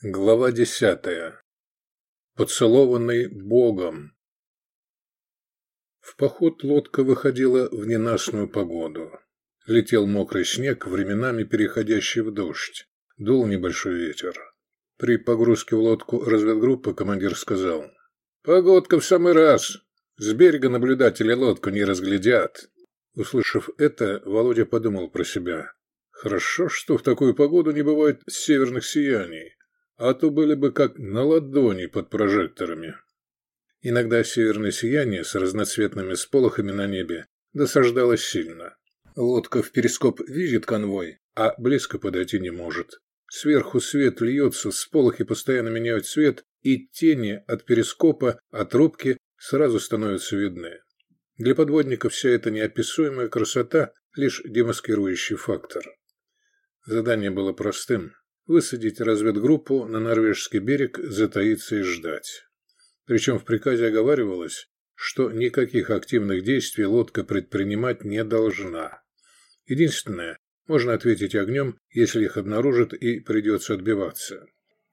Глава десятая. Поцелованный Богом. В поход лодка выходила в ненастную погоду. Летел мокрый снег, временами переходящий в дождь. Дул небольшой ветер. При погрузке в лодку разведгруппы командир сказал. «Погодка в самый раз. С берега наблюдатели лодку не разглядят». Услышав это, Володя подумал про себя. «Хорошо, что в такую погоду не бывает северных сияний а то были бы как на ладони под прожекторами. Иногда северное сияние с разноцветными сполохами на небе досаждалось сильно. Лодка в перископ видит конвой, а близко подойти не может. Сверху свет льется, сполохи постоянно меняют цвет, и тени от перископа, от рубки сразу становятся видны. Для подводника вся эта неописуемая красота – лишь демаскирующий фактор. Задание было простым высадить разведгруппу на норвежский берег, затаиться и ждать. Причем в приказе оговаривалось, что никаких активных действий лодка предпринимать не должна. Единственное, можно ответить огнем, если их обнаружат и придется отбиваться.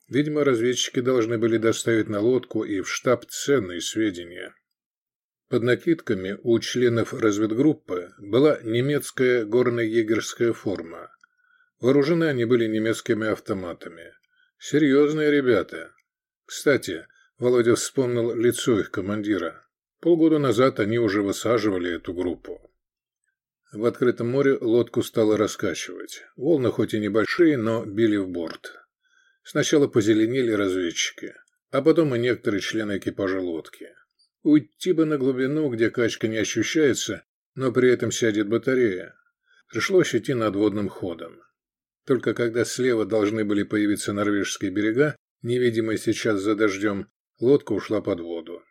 Видимо, разведчики должны были доставить на лодку и в штаб ценные сведения. Под накидками у членов разведгруппы была немецкая горно-егерская форма, Вооружены они были немецкими автоматами. Серьезные ребята. Кстати, Володя вспомнил лицо их командира. Полгода назад они уже высаживали эту группу. В открытом море лодку стало раскачивать. Волны хоть и небольшие, но били в борт. Сначала позеленели разведчики, а потом и некоторые члены экипажа лодки. Уйти бы на глубину, где качка не ощущается, но при этом сядет батарея. Пришлось идти надводным ходом. Только когда слева должны были появиться норвежские берега, невидимые сейчас за дождем, лодка ушла под воду.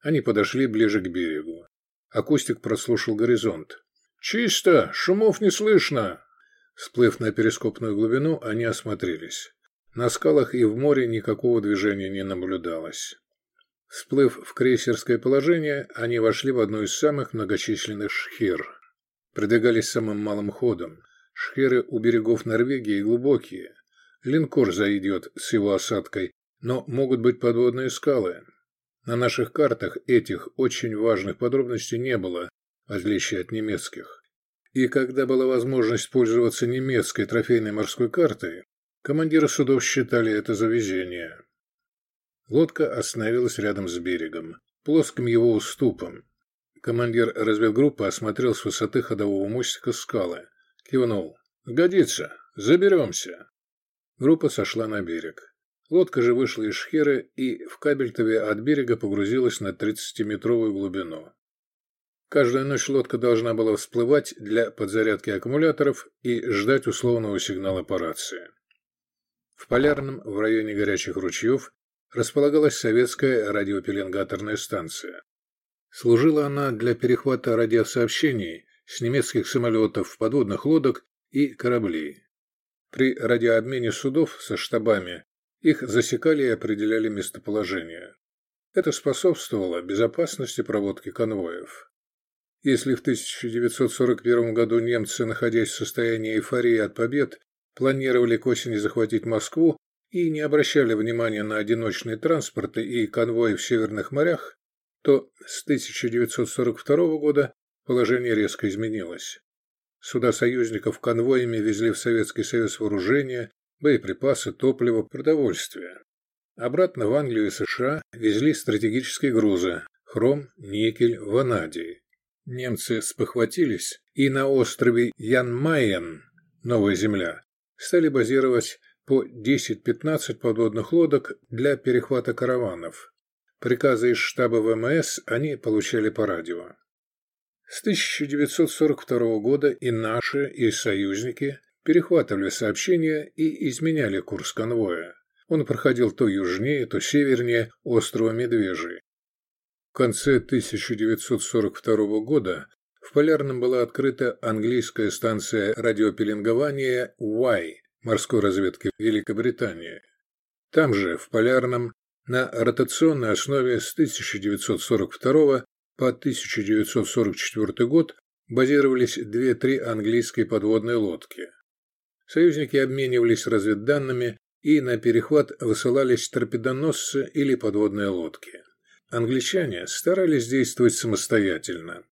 Они подошли ближе к берегу. Акустик прослушал горизонт. «Чисто! Шумов не слышно!» Сплыв на перископную глубину, они осмотрелись. На скалах и в море никакого движения не наблюдалось. Всплыв в крейсерское положение, они вошли в одну из самых многочисленных шхер. Продвигались самым малым ходом. Шхеры у берегов Норвегии глубокие. Линкор зайдет с его осадкой, но могут быть подводные скалы. На наших картах этих очень важных подробностей не было, в отличие от немецких. И когда была возможность пользоваться немецкой трофейной морской картой, командиры судов считали это за везение. Лодка остановилась рядом с берегом, плоским его уступом. Командир разведгруппы осмотрел с высоты ходового мостика скалы – Кивнул. «Годится. Заберемся». Группа сошла на берег. Лодка же вышла из шхеры и в Кабельтове от берега погрузилась на 30-метровую глубину. Каждую ночь лодка должна была всплывать для подзарядки аккумуляторов и ждать условного сигнала по рации. В Полярном, в районе горячих ручьев, располагалась советская радиопеленгаторная станция. Служила она для перехвата радиосообщений с немецких самолетов, подводных лодок и кораблей. При радиообмене судов со штабами их засекали и определяли местоположение. Это способствовало безопасности проводки конвоев. Если в 1941 году немцы, находясь в состоянии эйфории от побед, планировали к осени захватить Москву и не обращали внимания на одиночные транспорты и конвои в северных морях, то с 1942 года Положение резко изменилось. Суда союзников конвоями везли в Советский Союз вооружение, боеприпасы, топливо, продовольствие. Обратно в Англию и США везли стратегические грузы – хром, никель, ванадий. Немцы спохватились и на острове Ян-Майен, Новая Земля, стали базировать по 10-15 подводных лодок для перехвата караванов. Приказы из штаба ВМС они получали по радио. С 1942 года и наши, и союзники перехватывали сообщения и изменяли курс конвоя. Он проходил то южнее, то севернее острова Медвежий. В конце 1942 года в Полярном была открыта английская станция радиопеленгования Y морской разведки Великобритании. Там же, в Полярном, на ротационной основе с 1942 по 1944 год базировались две-три английские подводные лодки. Союзники обменивались разведданными, и на перехват высылались торпедоносцы или подводные лодки. Англичане старались действовать самостоятельно.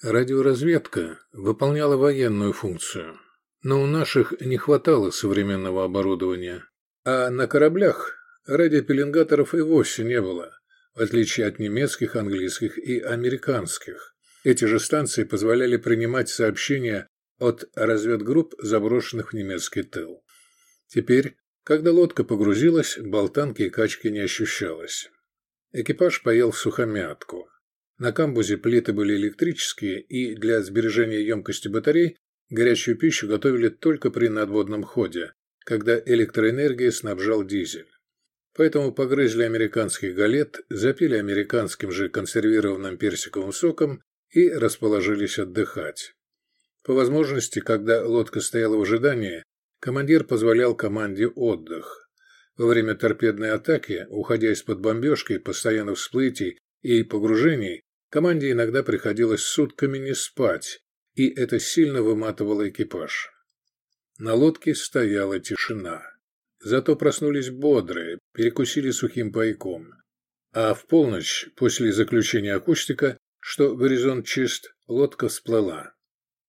Радиоразведка выполняла военную функцию, но у наших не хватало современного оборудования, а на кораблях радиопеленгаторов и вовсе не было, в отличие от немецких, английских и американских. Эти же станции позволяли принимать сообщения от разведгрупп, заброшенных в немецкий тыл. Теперь, когда лодка погрузилась, болтанки и качки не ощущалось. Экипаж поел сухомятку. На камбузе плиты были электрические, и для сбережения емкости батарей горячую пищу готовили только при надводном ходе, когда электроэнергией снабжал дизель. Поэтому погрызли американский галет, запили американским же консервированным персиковым соком и расположились отдыхать. По возможности, когда лодка стояла в ожидании, командир позволял команде отдых. Во время торпедной атаки, уходя из-под бомбежки, постоянных всплытий и погружений, команде иногда приходилось сутками не спать, и это сильно выматывало экипаж. На лодке стояла тишина. Зато проснулись бодрые, перекусили сухим пайком. А в полночь, после заключения акустика, что горизонт чист, лодка всплыла.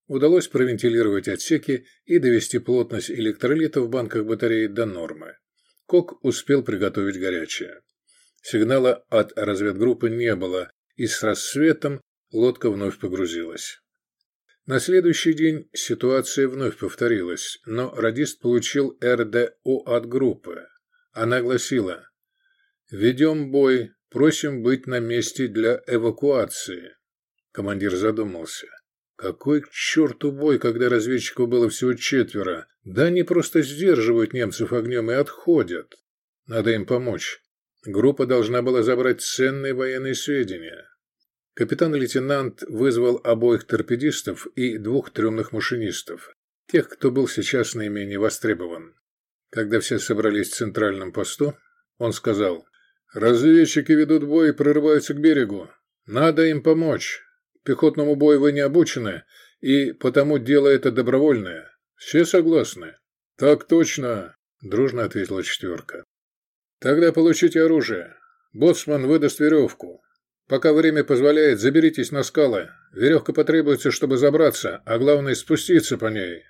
Удалось провентилировать отсеки и довести плотность электролита в банках батареи до нормы. Кок успел приготовить горячее. Сигнала от разведгруппы не было, и с рассветом лодка вновь погрузилась. На следующий день ситуация вновь повторилась, но радист получил РДО от группы. Она гласила «Ведем бой, просим быть на месте для эвакуации». Командир задумался. Какой к черту бой, когда разведчиков было всего четверо? Да они просто сдерживают немцев огнем и отходят. Надо им помочь. Группа должна была забрать ценные военные сведения. Капитан-лейтенант вызвал обоих торпедистов и двух трюмных машинистов, тех, кто был сейчас наименее востребован. Когда все собрались в центральном посту, он сказал, «Разведчики ведут бой и прорываются к берегу. Надо им помочь. Пехотному бою вы не обучены, и потому дело это добровольное. Все согласны?» «Так точно», – дружно ответила четверка. «Тогда получите оружие. Боцман выдаст веревку. Пока время позволяет, заберитесь на скалы. Веревка потребуется, чтобы забраться, а главное спуститься по ней.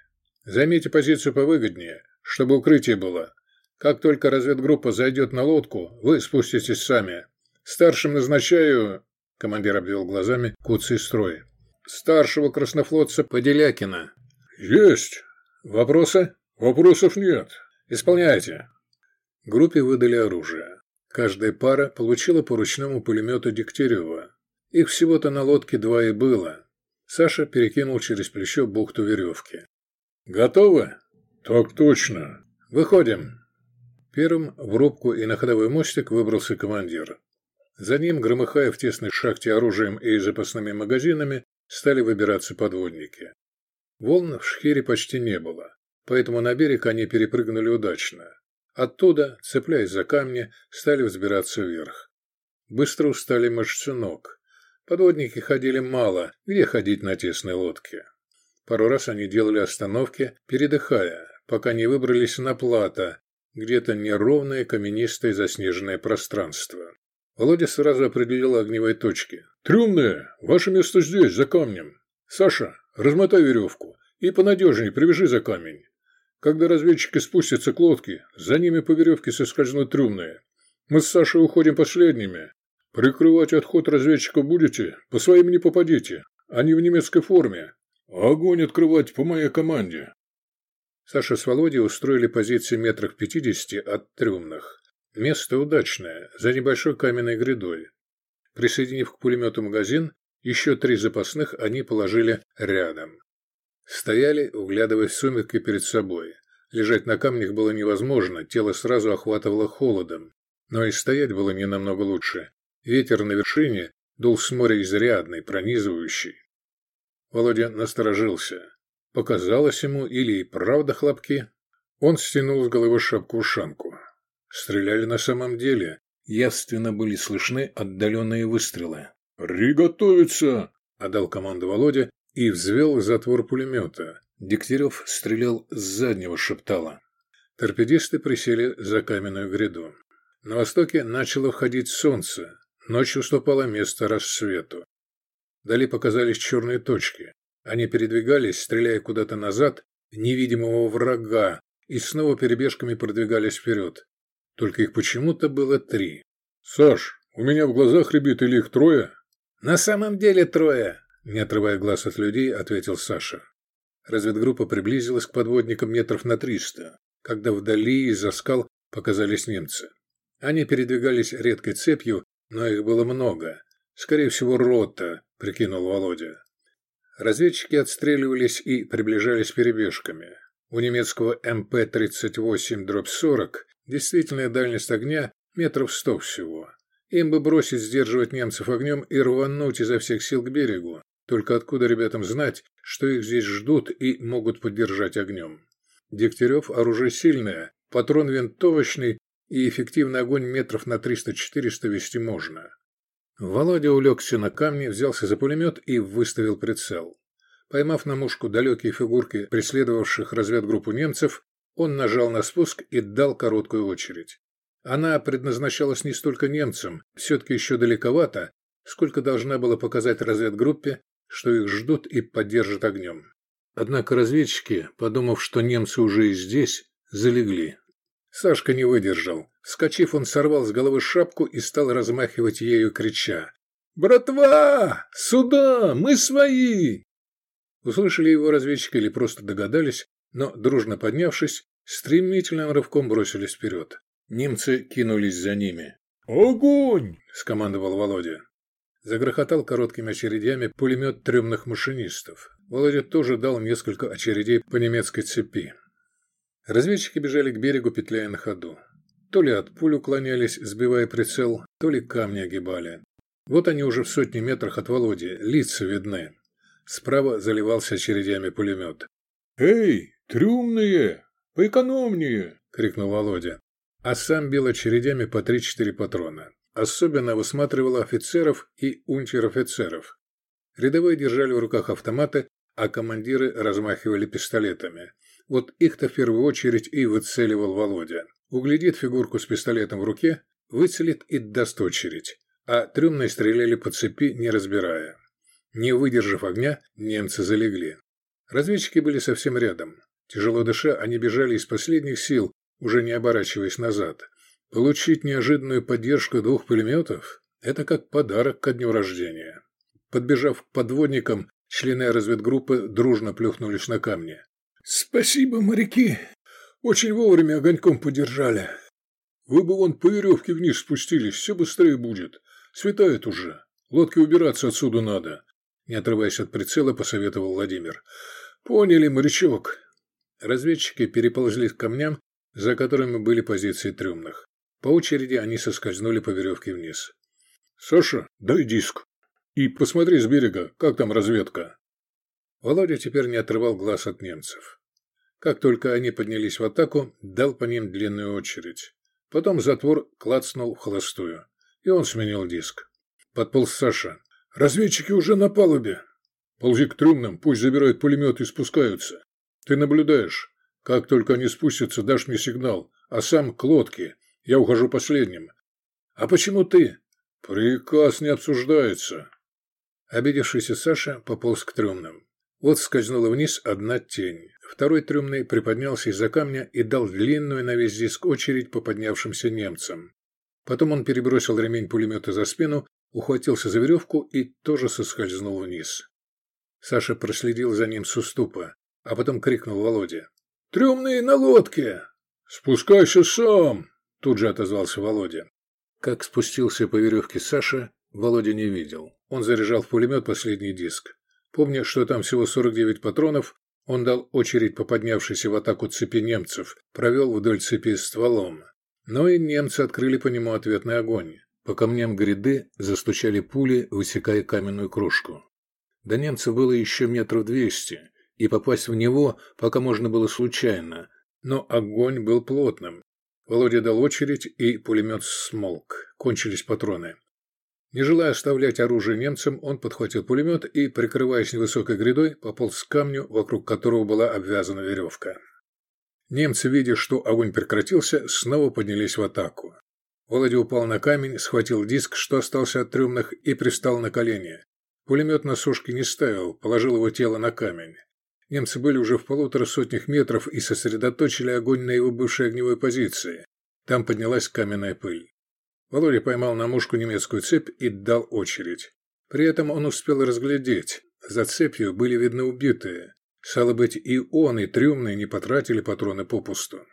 Займите позицию повыгоднее, чтобы укрытие было. Как только разведгруппа зайдет на лодку, вы спуститесь сами. Старшим назначаю...» Командир обвел глазами куцый строй. «Старшего краснофлотца Поделякина». «Есть! Вопросы?» «Вопросов нет. Исполняйте». Группе выдали оружие. Каждая пара получила по ручному пулемету Дегтярева. Их всего-то на лодке два и было. Саша перекинул через плечо бухту веревки. «Готовы?» «Так точно». «Выходим». Первым в рубку и на ходовой мостик выбрался командир. За ним, громыхая в тесной шахте оружием и запасными магазинами, стали выбираться подводники. Волн в шхере почти не было, поэтому на берег они перепрыгнули удачно. Оттуда, цепляясь за камни, стали взбираться вверх. Быстро устали мышцы ног. Подводники ходили мало, где ходить на тесной лодке. Пару раз они делали остановки, передыхая, пока не выбрались на плато, где-то неровное каменистое заснеженное пространство. Володя сразу определил огневые точки. «Трюмные! Ваше место здесь, за камнем! Саша, размотай веревку и понадежнее привяжи за камень. Когда разведчики спустятся к лодке, за ними по веревке соскользнут трюмные. Мы с Сашей уходим последними. Прикрывать отход разведчиков будете? По своим не попадите. Они в немецкой форме. Огонь открывать по моей команде. Саша с Володей устроили позиции метрах пятидесяти от трюмных. Место удачное, за небольшой каменной грядой. Присоединив к пулемету магазин, еще три запасных они положили рядом. Стояли, углядывая сумерки перед собой. Лежать на камнях было невозможно, тело сразу охватывало холодом. Но и стоять было не намного лучше. Ветер на вершине дул с моря изрядный, пронизывающий. Володя насторожился. Показалось ему или и правда хлопки. Он стянул с головы шапку-ушанку. Стреляли на самом деле. Явственно были слышны отдаленные выстрелы. «Приготовиться!» — отдал команду Володя и взвел затвор пулемета. Дегтярев стрелял с заднего шептала. Торпедисты присели за каменную гряду. На востоке начало входить солнце. Ночь уступала место рассвету. Вдали показались черные точки. Они передвигались, стреляя куда-то назад, невидимого врага, и снова перебежками продвигались вперед. Только их почему-то было три. «Саш, у меня в глазах ребят или их трое?» «На самом деле трое!» Не отрывая глаз от людей, ответил Саша. Разведгруппа приблизилась к подводникам метров на триста, когда вдали из-за скал показались немцы. Они передвигались редкой цепью, но их было много. Скорее всего, рота, прикинул Володя. Разведчики отстреливались и приближались перебежками. У немецкого МП-38-40 действительная дальность огня метров сто всего. Им бы бросить сдерживать немцев огнем и рвануть изо всех сил к берегу. Только откуда ребятам знать, что их здесь ждут и могут поддержать огнем? Дегтярев оружие сильное, патрон винтовочный и эффективный огонь метров на 300-400 вести можно. Володя улегся на камни, взялся за пулемет и выставил прицел. Поймав на мушку далекие фигурки преследовавших разведгруппу немцев, он нажал на спуск и дал короткую очередь. Она предназначалась не столько немцам, все-таки еще далековато, сколько должна была показать разведгруппе, что их ждут и поддержат огнем. Однако разведчики, подумав, что немцы уже и здесь, залегли. Сашка не выдержал. Скочив, он сорвал с головы шапку и стал размахивать ею, крича. «Братва! Сюда! Мы свои!» Услышали его разведчики или просто догадались, но, дружно поднявшись, стремительным рывком бросились вперед. Немцы кинулись за ними. «Огонь!» – скомандовал Володя. Загрохотал короткими очередями пулемет трёмных машинистов. Володя тоже дал несколько очередей по немецкой цепи. Разведчики бежали к берегу, петляя на ходу. То ли от пуль уклонялись, сбивая прицел, то ли камни огибали. Вот они уже в сотни метрах от Володи, лица видны. Справа заливался очередями пулемет. «Эй, трюмные! Поэкономнее!» — крикнул Володя. А сам бил очередями по 3-4 патрона. Особенно высматривал офицеров и унтер-офицеров. Рядовые держали в руках автоматы, а командиры размахивали пистолетами. Вот их-то в первую очередь и выцеливал Володя. Углядит фигурку с пистолетом в руке, выцелит и даст очередь. А трюмные стреляли по цепи, не разбирая. Не выдержав огня, немцы залегли. Разведчики были совсем рядом. Тяжело дыша, они бежали из последних сил, уже не оборачиваясь назад. Получить неожиданную поддержку двух пулеметов – это как подарок ко дню рождения. Подбежав к подводникам, члены разведгруппы дружно плюхнулись на камни. «Спасибо, моряки! Очень вовремя огоньком подержали. Вы бы вон по веревке вниз спустились, все быстрее будет. Светает уже. Лодке убираться отсюда надо», – не отрываясь от прицела, посоветовал Владимир. «Поняли, морячок». Разведчики переползли к камням, за которыми были позиции трюмных. По очереди они соскользнули по веревке вниз. «Саша, дай диск. И посмотри с берега, как там разведка». Володя теперь не отрывал глаз от немцев. Как только они поднялись в атаку, дал по ним длинную очередь. Потом затвор клацнул в холостую, и он сменил диск. Подполз Саша. «Разведчики уже на палубе!» «Ползи к трюмным, пусть забирают пулемет и спускаются. Ты наблюдаешь. Как только они спустятся, дашь мне сигнал, а сам к лодке. Я ухожу последним». «А почему ты?» «Приказ не обсуждается». Обидевшийся Саша пополз к трюмным. Вот скользнула вниз одна тень. Второй трюмный приподнялся из-за камня и дал длинную на весь диск очередь по поднявшимся немцам. Потом он перебросил ремень пулемета за спину, ухватился за веревку и тоже соскользнул вниз. Саша проследил за ним с уступа, а потом крикнул Володе. «Трюмные на лодке!» «Спускайся сам!» – тут же отозвался Володя. Как спустился по веревке Саша, Володя не видел. Он заряжал в пулемет последний диск. Помня, что там всего 49 патронов, он дал очередь по поднявшейся в атаку цепи немцев, провел вдоль цепи стволом. Но и немцы открыли по нему ответный огонь. По камням гряды застучали пули, высекая каменную кружку. До немца было еще метров двести, и попасть в него пока можно было случайно, но огонь был плотным. Володя дал очередь, и пулемет смолк. Кончились патроны. Не желая оставлять оружие немцам, он подхватил пулемет и, прикрываясь невысокой грядой, пополз к камню, вокруг которого была обвязана веревка. Немцы, видя, что огонь прекратился, снова поднялись в атаку. Володя упал на камень, схватил диск, что остался от трюмных, и пристал на колени. Пулемет на сушке не ставил, положил его тело на камень. Немцы были уже в полутора сотнях метров и сосредоточили огонь на его бывшей огневой позиции. Там поднялась каменная пыль. Володя поймал на мушку немецкую цепь и дал очередь. При этом он успел разглядеть. За цепью были видны убитые. Стало быть, и он, и трюмные не потратили патроны попусту.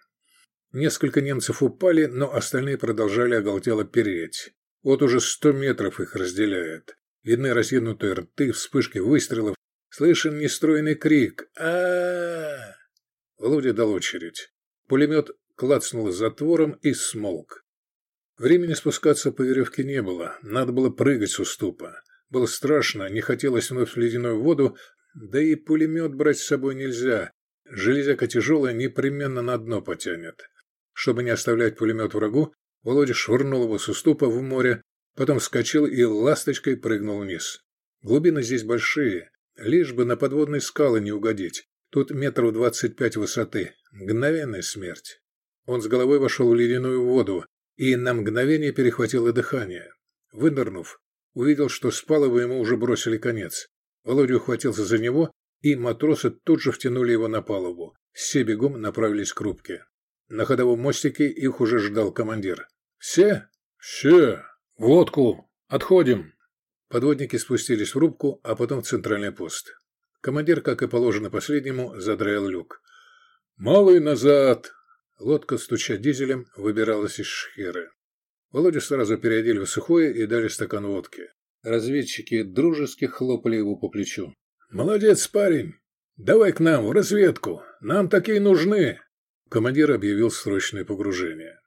Несколько немцев упали, но остальные продолжали оголтело переть. Вот уже сто метров их разделяет. Видны разъеднутые рты, вспышки выстрелов. Слышен нестройный крик а, Володя дал очередь. Пулемет клацнул затвором и смолк. Времени спускаться по веревке не было, надо было прыгать с уступа. Было страшно, не хотелось вновь в ледяную воду, да и пулемет брать с собой нельзя. Железяка тяжелая непременно на дно потянет. Чтобы не оставлять пулемет врагу, Володя швырнул его с уступа в море, потом вскочил и ласточкой прыгнул вниз. Глубины здесь большие, лишь бы на подводные скалы не угодить. Тут метров двадцать пять высоты. Мгновенная смерть. Он с головой вошел в ледяную воду, и на мгновение перехватило дыхание. Вынырнув, увидел, что с палубы ему уже бросили конец. Володя ухватился за него, и матросы тут же втянули его на палубу. Все бегом направились к рубке. На ходовом мостике их уже ждал командир. «Все?» «Все! Водку! Отходим!» Подводники спустились в рубку, а потом в центральный пост. Командир, как и положено последнему, задраил люк. «Малый назад!» Лодка, стуча дизелем, выбиралась из шхеры. Володю сразу переодели в сухое и дали стакан водки. Разведчики дружески хлопали его по плечу. «Молодец, парень! Давай к нам, в разведку! Нам такие нужны!» Командир объявил срочное погружение.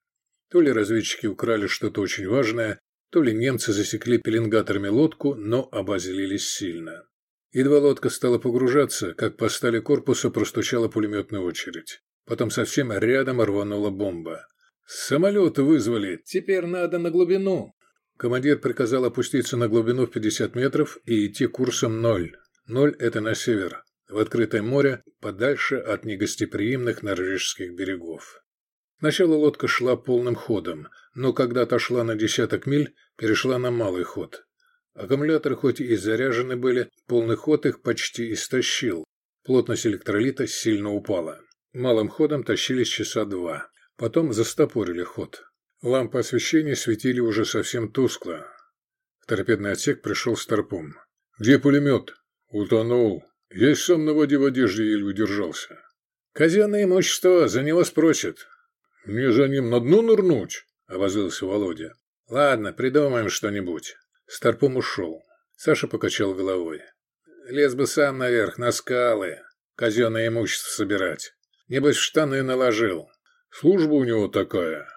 То ли разведчики украли что-то очень важное, то ли немцы засекли пеленгаторами лодку, но обозлились сильно. Едва лодка стала погружаться, как по стали корпуса простучала пулеметная очередь. Потом совсем рядом рванула бомба. «Самолеты вызвали! Теперь надо на глубину!» Командир приказал опуститься на глубину в 50 метров и идти курсом ноль. Ноль – это на север, в открытое море, подальше от негостеприимных норвежских берегов. Сначала лодка шла полным ходом, но когда отошла на десяток миль, перешла на малый ход. Аккумуляторы хоть и заряжены были, полный ход их почти истощил. Плотность электролита сильно упала. Малым ходом тащились часа два. Потом застопорили ход. Лампы освещения светили уже совсем тускло. В торпедный отсек пришел старпом. «Где пулемет?» «Утонул. Я сам на воде в одежде еле удержался». «Казенное имущество, за него спросят». «Мне за ним на дно нырнуть?» – обозлился Володя. «Ладно, придумаем что-нибудь». Старпом ушел. Саша покачал головой. «Лез бы сам наверх, на скалы. Казенное имущество собирать. Небось, в штаны наложил. Служба у него такая.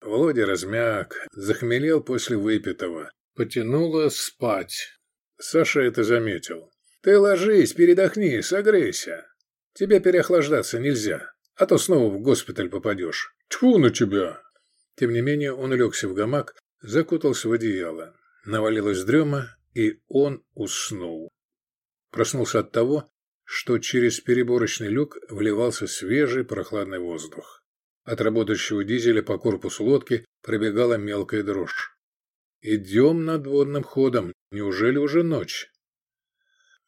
Володя размяк, захмелел после выпитого. Потянуло спать. Саша это заметил. «Ты ложись, передохни, согрейся. Тебе переохлаждаться нельзя, а то снова в госпиталь попадешь». Тьфу на тебя! Тем не менее он улегся в гамак, закутался в одеяло. Навалилась дрема, и он уснул. Проснулся от того, что через переборочный люк вливался свежий прохладный воздух. От работающего дизеля по корпусу лодки пробегала мелкая дрожь. «Идем надводным ходом. Неужели уже ночь?»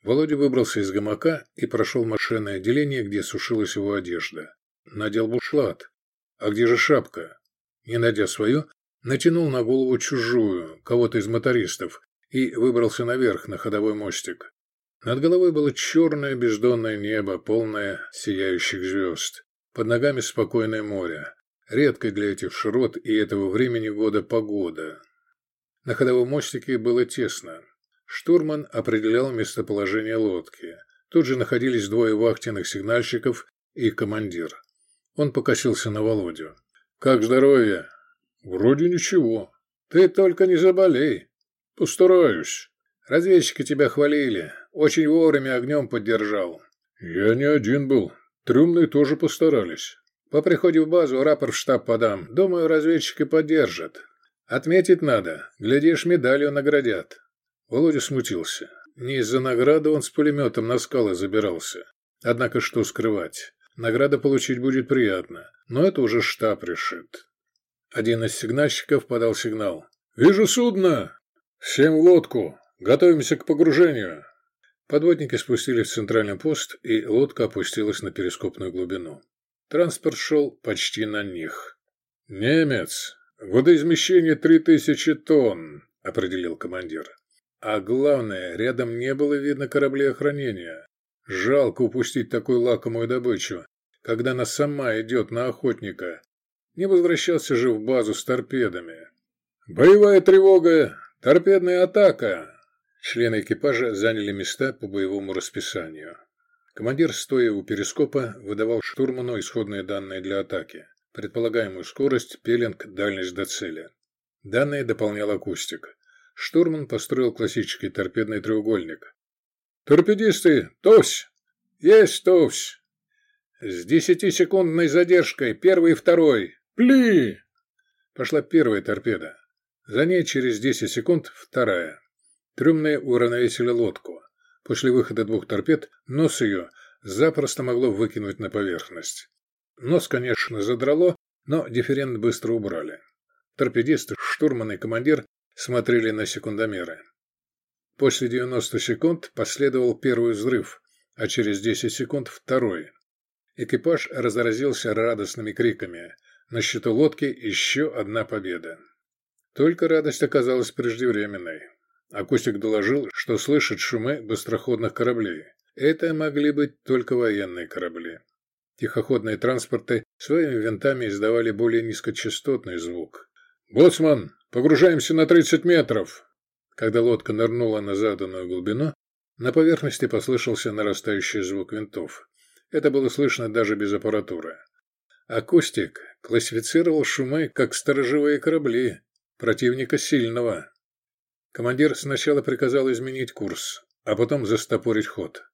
Володя выбрался из гамака и прошел машинное отделение, где сушилась его одежда. Надел бушлат. А где же шапка? Не найдя свою, натянул на голову чужую, кого-то из мотористов, и выбрался наверх на ходовой мостик. Над головой было черное бездонное небо, полное сияющих звезд. Под ногами спокойное море. Редкой для этих широт и этого времени года погода. На ходовом мостике было тесно. Штурман определял местоположение лодки. Тут же находились двое вахтенных сигнальщиков и командир. Он покосился на Володю. «Как здоровье?» «Вроде ничего». «Ты только не заболей». «Постараюсь». «Разведчики тебя хвалили. Очень вовремя огнем поддержал. Я не один был. Трюмные тоже постарались. По приходе в базу рапорт в штаб подам. Думаю, разведчики поддержат. Отметить надо. Глядишь, медалью наградят. Володя смутился. Не из-за награды он с пулеметом на скалы забирался. Однако что скрывать? Награда получить будет приятно, но это уже штаб решит. Один из сигнальщиков подал сигнал. «Вижу судно! Всем лодку! Готовимся к погружению!» Подводники спустились в центральный пост, и лодка опустилась на перископную глубину. Транспорт шел почти на них. «Немец! Водоизмещение три тысячи тонн!» – определил командир. А главное, рядом не было видно кораблей охранения. Жалко упустить такую лакомую добычу, когда она сама идет на охотника. Не возвращался же в базу с торпедами. «Боевая тревога! Торпедная атака!» Члены экипажа заняли места по боевому расписанию. Командир, стоя у перископа, выдавал штурману исходные данные для атаки. Предполагаемую скорость, пеленг, дальность до цели. Данные дополнял акустик. Штурман построил классический торпедный треугольник. «Торпедисты! Товсь! Есть товсь!» «С десятисекундной задержкой, первый и второй! Пли!» Пошла первая торпеда. За ней через десять секунд вторая. Трюмные уравновесили лодку. После выхода двух торпед нос ее запросто могло выкинуть на поверхность. Нос, конечно, задрало, но дифферент быстро убрали. Торпедисты, штурман и командир смотрели на секундомеры. После 90 секунд последовал первый взрыв, а через 10 секунд второй. Экипаж разразился радостными криками. На счету лодки еще одна победа. Только радость оказалась преждевременной. Акустик доложил, что слышит шумы быстроходных кораблей. Это могли быть только военные корабли. Тихоходные транспорты своими винтами издавали более низкочастотный звук. «Боцман, погружаемся на 30 метров!» Когда лодка нырнула на заданную глубину, на поверхности послышался нарастающий звук винтов. Это было слышно даже без аппаратуры. Акустик классифицировал шумы как сторожевые корабли, противника сильного. Командир сначала приказал изменить курс, а потом застопорить ход.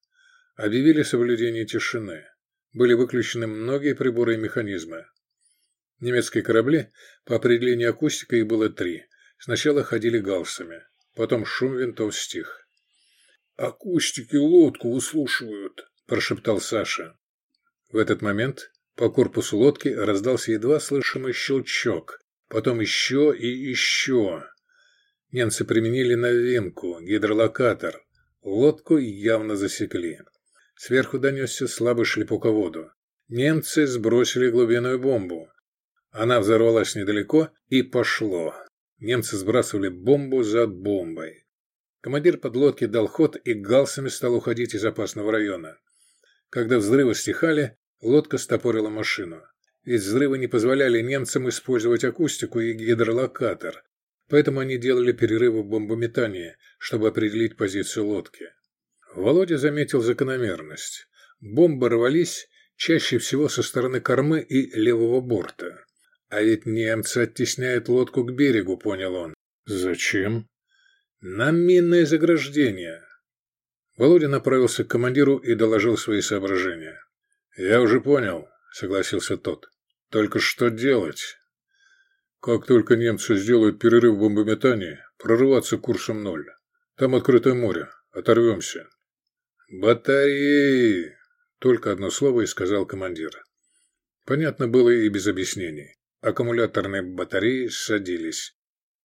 Объявили соблюдение тишины. Были выключены многие приборы и механизмы. Немецкие корабли, по определению акустика, их было три. Сначала ходили галсами, потом шум винтов стих. «Акустики лодку выслушивают», – прошептал Саша. В этот момент по корпусу лодки раздался едва слышимый щелчок, потом еще и еще. Немцы применили новинку – гидролокатор. Лодку явно засекли. Сверху донесся слабый шлепок о воду. Немцы сбросили глубинную бомбу. Она взорвалась недалеко и пошло. Немцы сбрасывали бомбу за бомбой. Командир подлодки дал ход и галсами стал уходить из опасного района. Когда взрывы стихали, лодка стопорила машину. Ведь взрывы не позволяли немцам использовать акустику и гидролокатор, поэтому они делали перерывы в бомбометании, чтобы определить позицию лодки. Володя заметил закономерность. Бомбы рвались чаще всего со стороны кормы и левого борта. А ведь немцы оттесняют лодку к берегу, понял он. Зачем? На минное заграждение. Володя направился к командиру и доложил свои соображения. «Я уже понял», — согласился тот. «Только что делать?» «Как только немцы сделают перерыв в бомбометании, прорываться курсом ноль. Там открытое море. Оторвемся». «Батареи!» — только одно слово и сказал командир. Понятно было и без объяснений. Аккумуляторные батареи садились.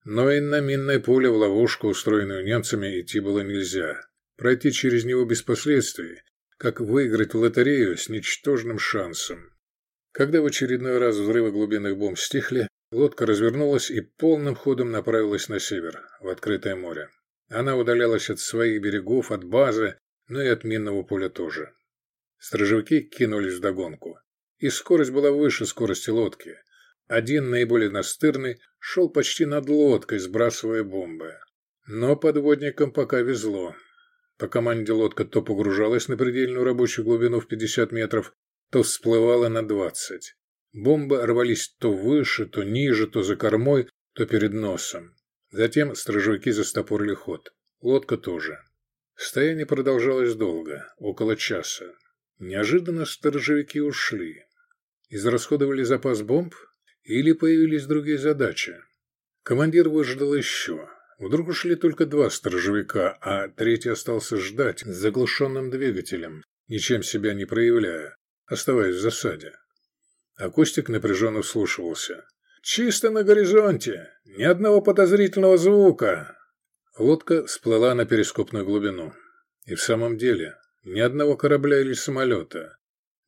Но и на минное поле в ловушку, устроенную немцами, идти было нельзя. Пройти через него без последствий, как выиграть в лотерею с ничтожным шансом. Когда в очередной раз взрывы глубинных бомб стихли, лодка развернулась и полным ходом направилась на север, в открытое море. Она удалялась от своих берегов, от базы, но и от минного поля тоже. Стражевики кинулись вдогонку. И скорость была выше скорости лодки. Один, наиболее настырный, шел почти над лодкой, сбрасывая бомбы. Но подводникам пока везло. По команде лодка то погружалась на предельную рабочую глубину в 50 метров, то всплывала на 20. Бомбы рвались то выше, то ниже, то за кормой, то перед носом. Затем стражевики застопорили ход. Лодка тоже. Стояние продолжалось долго, около часа. Неожиданно сторожевики ушли. Израсходовали запас бомб или появились другие задачи? Командир выждал еще. Вдруг ушли только два сторожевика, а третий остался ждать с заглушенным двигателем, ничем себя не проявляя. оставаясь в засаде. Акустик напряженно вслушивался. «Чисто на горизонте! Ни одного подозрительного звука!» Лодка всплыла на перископную глубину. И в самом деле, ни одного корабля или самолета.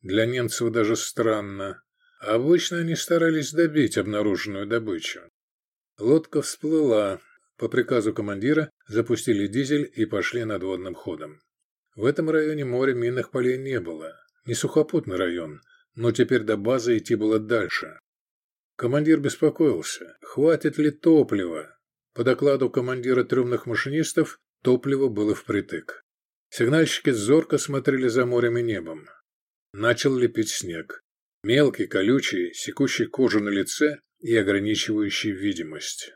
Для немцев даже странно. Обычно они старались добить обнаруженную добычу. Лодка всплыла. По приказу командира запустили дизель и пошли надводным ходом. В этом районе моря минных полей не было. Не сухопутный район, но теперь до базы идти было дальше. Командир беспокоился, хватит ли топлива. По докладу командира трюмных машинистов, топливо было впритык. Сигнальщики зорко смотрели за морем и небом. Начал лепить снег. Мелкий, колючий, секущий кожу на лице и ограничивающий видимость.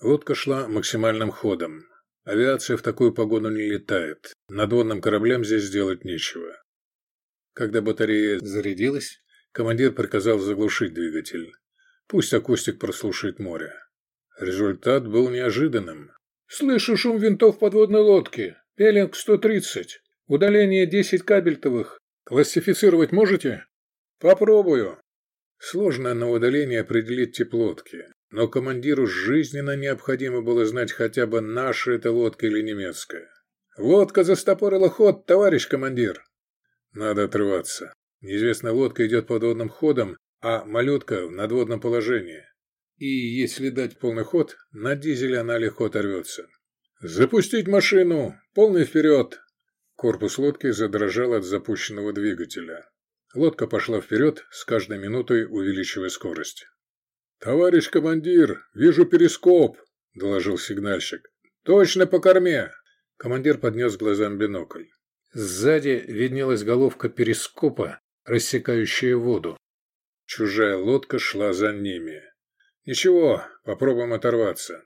Лодка шла максимальным ходом. Авиация в такую погоду не летает. Надводным кораблям здесь сделать нечего. Когда батарея зарядилась, командир приказал заглушить двигатель. Пусть акустик прослушает море. Результат был неожиданным. «Слышу шум винтов подводной лодки. Пелинг 130. Удаление 10 кабельтовых. Классифицировать можете? Попробую. Сложно на удаление определить тип лодки, но командиру жизненно необходимо было знать хотя бы, наша это лодка или немецкая. Лодка застопорила ход, товарищ командир. Надо отрываться. Неизвестная лодка идет подводным ходом, а малютка в надводном положении. И если дать полный ход, на дизеле она легко оторвется. «Запустить машину! Полный вперед!» Корпус лодки задрожал от запущенного двигателя. Лодка пошла вперед, с каждой минутой увеличивая скорость. «Товарищ командир, вижу перископ!» – доложил сигнальщик. «Точно по корме!» Командир поднес глазам бинокль. Сзади виднелась головка перископа, рассекающая воду. Чужая лодка шла за ними. «Ничего, попробуем оторваться».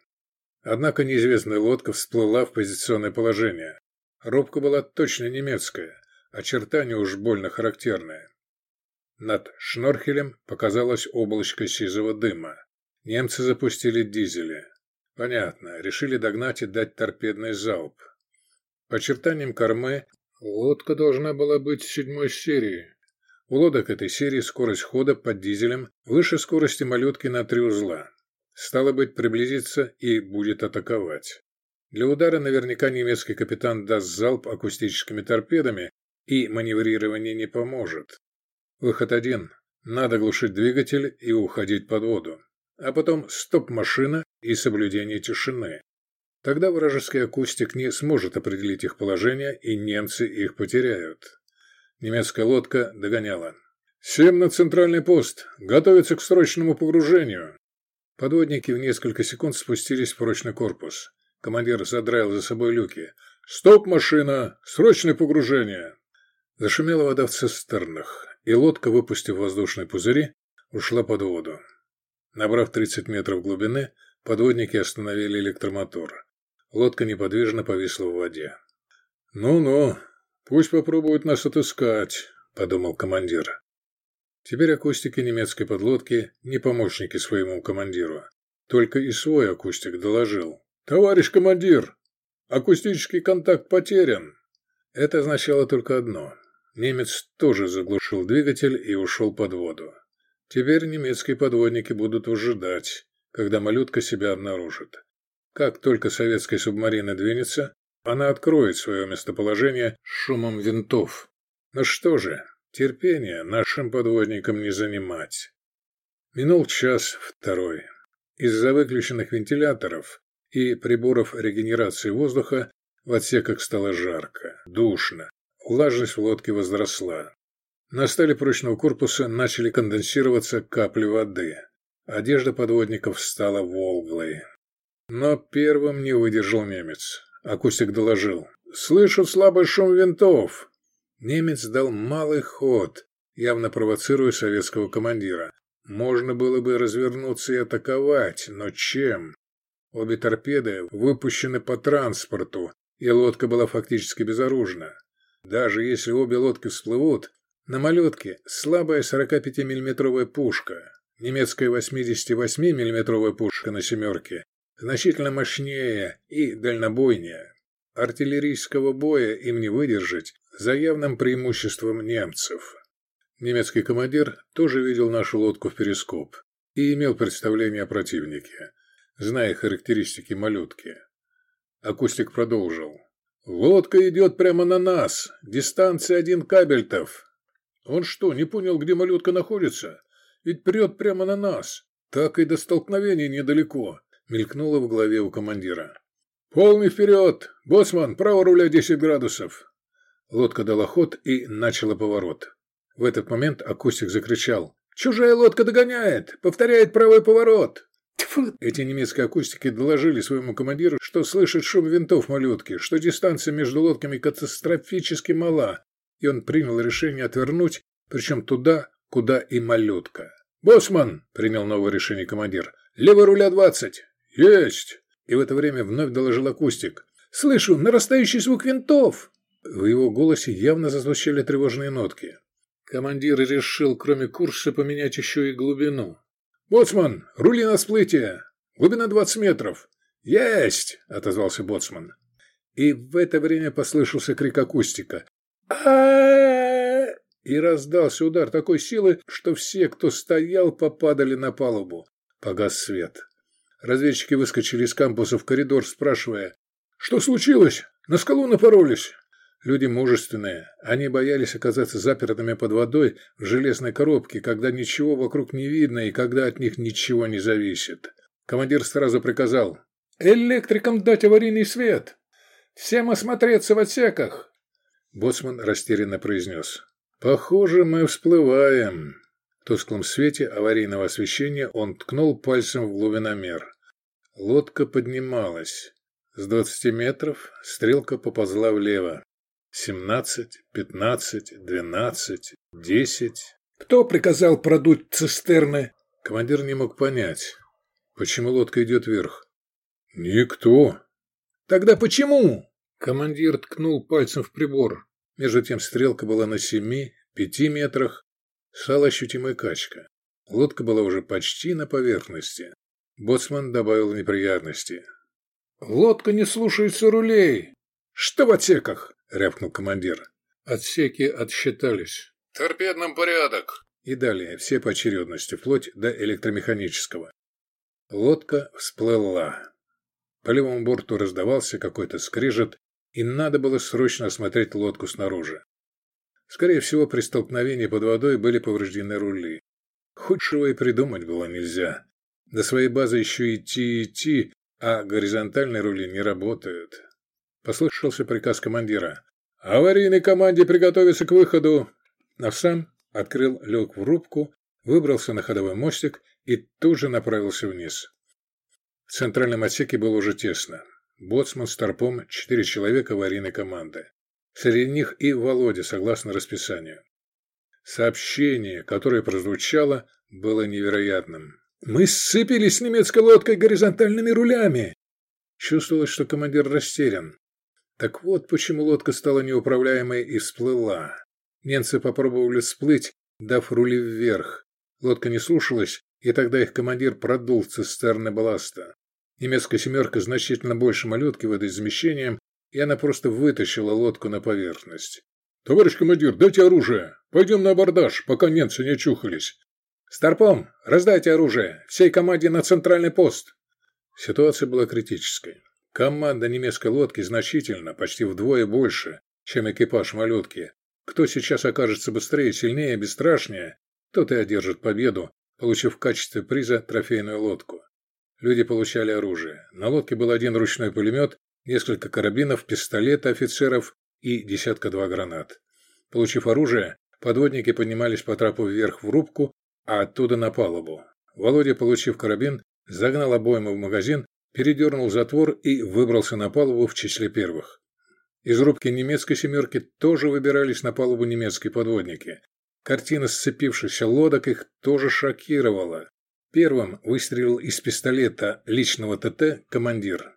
Однако неизвестная лодка всплыла в позиционное положение. Робка была точно немецкая, очертания уж больно характерные. Над шнорхелем показалось облачко сизого дыма. Немцы запустили дизели. Понятно, решили догнать и дать торпедный залп. По очертаниям кормы лодка должна была быть седьмой серии. У лодок этой серии скорость хода под дизелем выше скорости малютки на три узла. Стало быть, приблизится и будет атаковать. Для удара наверняка немецкий капитан даст залп акустическими торпедами, и маневрирование не поможет. Выход один. Надо глушить двигатель и уходить под воду. А потом стоп-машина и соблюдение тишины. Тогда вражеский акустик не сможет определить их положение, и немцы их потеряют. Немецкая лодка догоняла. «Всем на центральный пост! Готовиться к срочному погружению!» Подводники в несколько секунд спустились в прочный корпус. Командир задраил за собой люки. «Стоп, машина! Срочное погружение!» Зашумела вода в цистернах, и лодка, выпустив воздушные пузыри, ушла под воду. Набрав 30 метров глубины, подводники остановили электромотор. Лодка неподвижно повисла в воде. «Ну-ну, пусть попробуют нас отыскать», — подумал командир. Теперь акустики немецкой подлодки не помощники своему командиру. Только и свой акустик доложил. «Товарищ командир, акустический контакт потерян». Это означало только одно. Немец тоже заглушил двигатель и ушел под воду. Теперь немецкие подводники будут ожидать, когда малютка себя обнаружит. Как только советская субмарина двинется, она откроет свое местоположение шумом винтов. Ну что же, Терпение нашим подводникам не занимать. Минул час второй. Из-за выключенных вентиляторов и приборов регенерации воздуха в отсеках стало жарко, душно. Влажность в лодке возросла. На стали прочного корпуса начали конденсироваться капли воды. Одежда подводников стала волглой. Но первым не выдержал немец. Акустик доложил. «Слышу слабый шум винтов. Немец дал малый ход, явно провоцируя советского командира. Можно было бы развернуться и атаковать, но чем? Обе торпеды выпущены по транспорту, и лодка была фактически безоружна. Даже если обе лодки всплывут, на малютке слабая 45 миллиметровая пушка, немецкая 88 миллиметровая пушка на «семерке», значительно мощнее и дальнобойнее. Артиллерийского боя им не выдержать за явным преимуществом немцев. Немецкий командир тоже видел нашу лодку в перископ и имел представление о противнике, зная характеристики малютки. Акустик продолжил. «Лодка идет прямо на нас. Дистанция один кабельтов». «Он что, не понял, где малютка находится? Ведь прет прямо на нас. Так и до столкновения недалеко», — мелькнуло в голове у командира. «Полный вперед! Боцман, право руля 10 градусов!» Лодка дала ход и начала поворот. В этот момент акустик закричал. «Чужая лодка догоняет! Повторяет правый поворот!» Тьфу! Эти немецкие акустики доложили своему командиру, что слышит шум винтов малютки, что дистанция между лодками катастрофически мала, и он принял решение отвернуть, причем туда, куда и малютка. «Боссман!» – принял новое решение командир. «Лево руля двадцать!» «Есть!» И в это время вновь доложил акустик. «Слышу нарастающий звук винтов!» В его голосе явно зазвучали тревожные нотки. Командир решил, кроме курса, поменять еще и глубину. «Боцман, рули на всплытие! Глубина 20 метров!» «Есть!» — отозвался боцман. И в это время послышался крик акустика. а И раздался удар такой силы, что все, кто стоял, попадали на палубу. Погас свет. Разведчики выскочили из кампуса в коридор, спрашивая, «Что случилось? На скалу напоролись?» Люди мужественные. Они боялись оказаться запертыми под водой в железной коробке, когда ничего вокруг не видно и когда от них ничего не зависит. Командир сразу приказал. «Электрикам дать аварийный свет! Всем осмотреться в отсеках!» Боцман растерянно произнес. «Похоже, мы всплываем». В тусклом свете аварийного освещения он ткнул пальцем в глубиномер. Лодка поднималась. С двадцати метров стрелка поползла влево. Семнадцать, пятнадцать, двенадцать, десять. Кто приказал продуть цистерны? Командир не мог понять, почему лодка идет вверх. Никто. Тогда почему? Командир ткнул пальцем в прибор. Между тем стрелка была на семи, пяти метрах. Стала ощутимая качка. Лодка была уже почти на поверхности. Боцман добавил неприятности. «Лодка не слушается рулей!» «Что в отсеках?» — рявкнул командир. Отсеки отсчитались. «Торпедным порядок!» И далее, все по очередности, вплоть до электромеханического. Лодка всплыла. По левому борту раздавался какой-то скрежет, и надо было срочно осмотреть лодку снаружи. Скорее всего, при столкновении под водой были повреждены рули. Худшего и придумать было нельзя. До своей базы еще идти идти, а горизонтальные рули не работают. Послышался приказ командира. «Аварийной команде приготовиться к выходу!» А сам открыл люк в рубку, выбрался на ходовой мостик и тут же направился вниз. В центральном отсеке было уже тесно. Боцман с торпом, четыре человека аварийной команды. Среди них и Володя, согласно расписанию. Сообщение, которое прозвучало, было невероятным. «Мы сцепились с немецкой лодкой горизонтальными рулями!» Чувствовалось, что командир растерян. Так вот, почему лодка стала неуправляемой и всплыла. Немцы попробовали всплыть, дав рули вверх. Лодка не слушалась, и тогда их командир продул цистерны балласта. Немецкая «семерка» значительно больше малютки выдать замещением, и она просто вытащила лодку на поверхность. «Товарищ командир, дайте оружие! Пойдем на абордаж, пока немцы не очухались!» «Старпом, раздайте оружие! Всей команде на центральный пост!» Ситуация была критической. Команда немецкой лодки значительно, почти вдвое больше, чем экипаж малютки. Кто сейчас окажется быстрее, сильнее, бесстрашнее, тот и одержит победу, получив в качестве приза трофейную лодку. Люди получали оружие. На лодке был один ручной пулемет, несколько карабинов, пистолеты офицеров и десятка-два гранат. Получив оружие, подводники поднимались по трапу вверх в рубку, а оттуда на палубу. Володя, получив карабин, загнал обойму в магазин передернул затвор и выбрался на палубу в числе первых. Из рубки немецкой «семерки» тоже выбирались на палубу немецкие подводники. Картина сцепившихся лодок их тоже шокировала. Первым выстрелил из пистолета личного ТТ командир.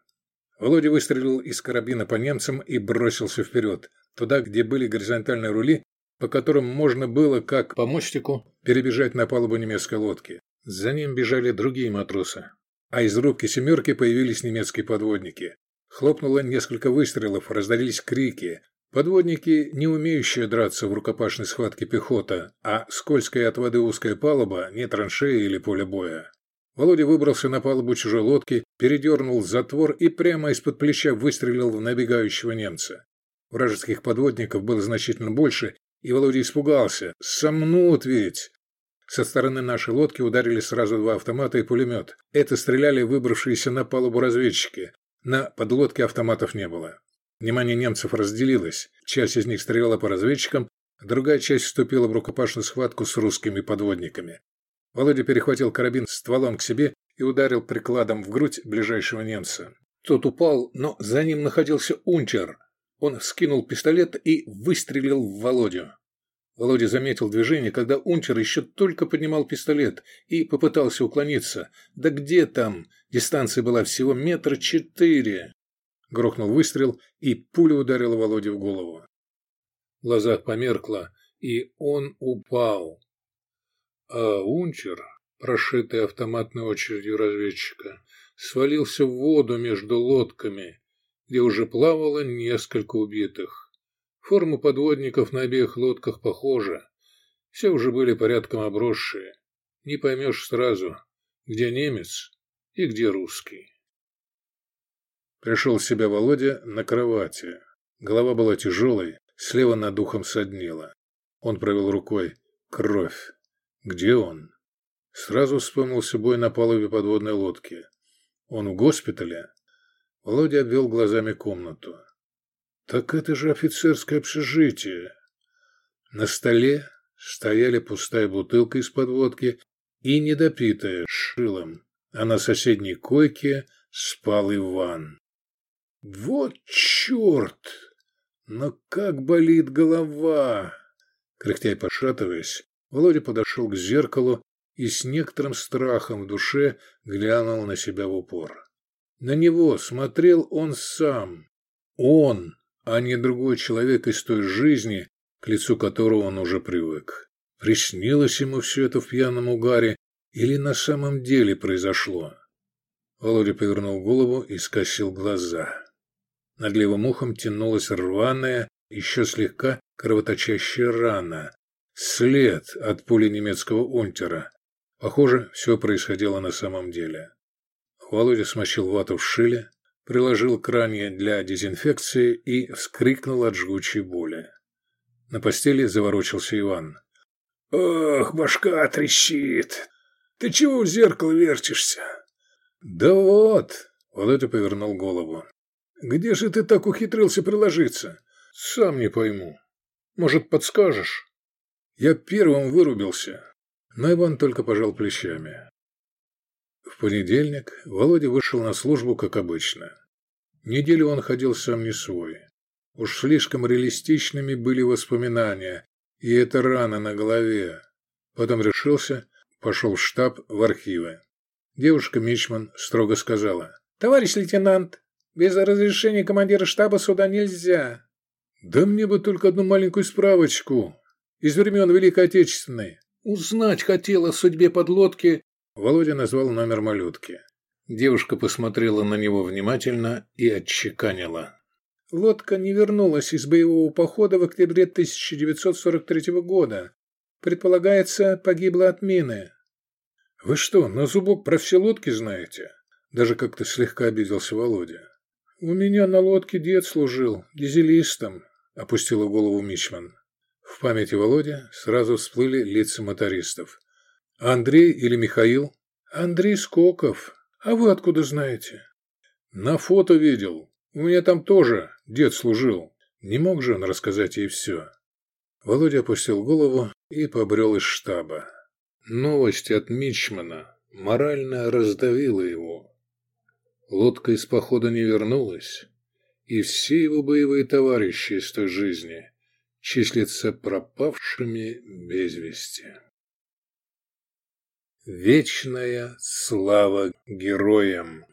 Володя выстрелил из карабина по немцам и бросился вперед, туда, где были горизонтальные рули, по которым можно было, как по мостику, перебежать на палубу немецкой лодки. За ним бежали другие матросы а из рубки «семерки» появились немецкие подводники. Хлопнуло несколько выстрелов, раздались крики. Подводники, не умеющие драться в рукопашной схватке пехота, а скользкая от воды узкая палуба, не траншея или поле боя. Володя выбрался на палубу чужой лодки, передернул затвор и прямо из-под плеча выстрелил в набегающего немца. Вражеских подводников было значительно больше, и Володя испугался. «Сомнут ведь!» Со стороны нашей лодки ударили сразу два автомата и пулемет. Это стреляли выбравшиеся на палубу разведчики. На подлодке автоматов не было. Внимание немцев разделилось. Часть из них стреляла по разведчикам, а другая часть вступила в рукопашную схватку с русскими подводниками. Володя перехватил карабин стволом к себе и ударил прикладом в грудь ближайшего немца. Тот упал, но за ним находился унчер. Он скинул пистолет и выстрелил в Володю. Володя заметил движение, когда унчер еще только поднимал пистолет и попытался уклониться. Да где там? Дистанция была всего метра четыре. Грохнул выстрел, и пуля ударила Володе в голову. Глаза померкла, и он упал. А Унчер, прошитый автоматной очередью разведчика, свалился в воду между лодками, где уже плавало несколько убитых. Форма подводников на обеих лодках похожа. Все уже были порядком обросшие. Не поймешь сразу, где немец и где русский. Пришел в себя Володя на кровати. Голова была тяжелой, слева над духом соднила. Он провел рукой. Кровь. Где он? Сразу вспомнился бой на палубе подводной лодки. Он в госпитале? Володя обвел глазами комнату. Так это же офицерское общежитие. На столе стояли пустая бутылка из-под водки и недопитая шилом, а на соседней койке спал Иван. Вот черт! Но как болит голова! Кряхтя и пошатываясь, Володя подошел к зеркалу и с некоторым страхом в душе глянул на себя в упор. На него смотрел он сам. Он, а не другой человек из той жизни, к лицу которого он уже привык. Приснилось ему все это в пьяном угаре или на самом деле произошло? Володя повернул голову и скосил глаза. Над левым ухом тянулась рваная, еще слегка кровоточащая рана. След от пули немецкого унтера. Похоже, все происходило на самом деле. Володя смочил вату в шиле, приложил к ране для дезинфекции и вскрикнул от жгучей боли. На постели заворочился Иван. «Ох, башка трещит! Ты чего в зеркало вертишься?» «Да вот!» — Володя повернул голову. Где же ты так ухитрился приложиться? Сам не пойму. Может, подскажешь? Я первым вырубился. Но Иван только пожал плечами. В понедельник Володя вышел на службу, как обычно. Неделю он ходил сам не свой. Уж слишком реалистичными были воспоминания, и эта рана на голове. Потом решился, пошел в штаб, в архивы. Девушка Мичман строго сказала. «Товарищ лейтенант, без разрешения командира штаба сюда нельзя. Да мне бы только одну маленькую справочку. Из времен Великой Отечественной. Узнать хотела о судьбе подлодки. Володя назвал номер малютки. Девушка посмотрела на него внимательно и отчеканила. Лодка не вернулась из боевого похода в октябре 1943 года. Предполагается, погибла от мины. Вы что, на зубок про все лодки знаете? Даже как-то слегка обиделся Володя. «У меня на лодке дед служил, дизелистом», – опустила голову Мичман. В памяти Володя сразу всплыли лица мотористов. «Андрей или Михаил?» «Андрей Скоков. А вы откуда знаете?» «На фото видел. У меня там тоже дед служил. Не мог же он рассказать ей все?» Володя опустил голову и побрел из штаба. Новость от Мичмана морально раздавила его. Лодка из похода не вернулась, и все его боевые товарищи из той жизни числятся пропавшими без вести. Вечная слава героям!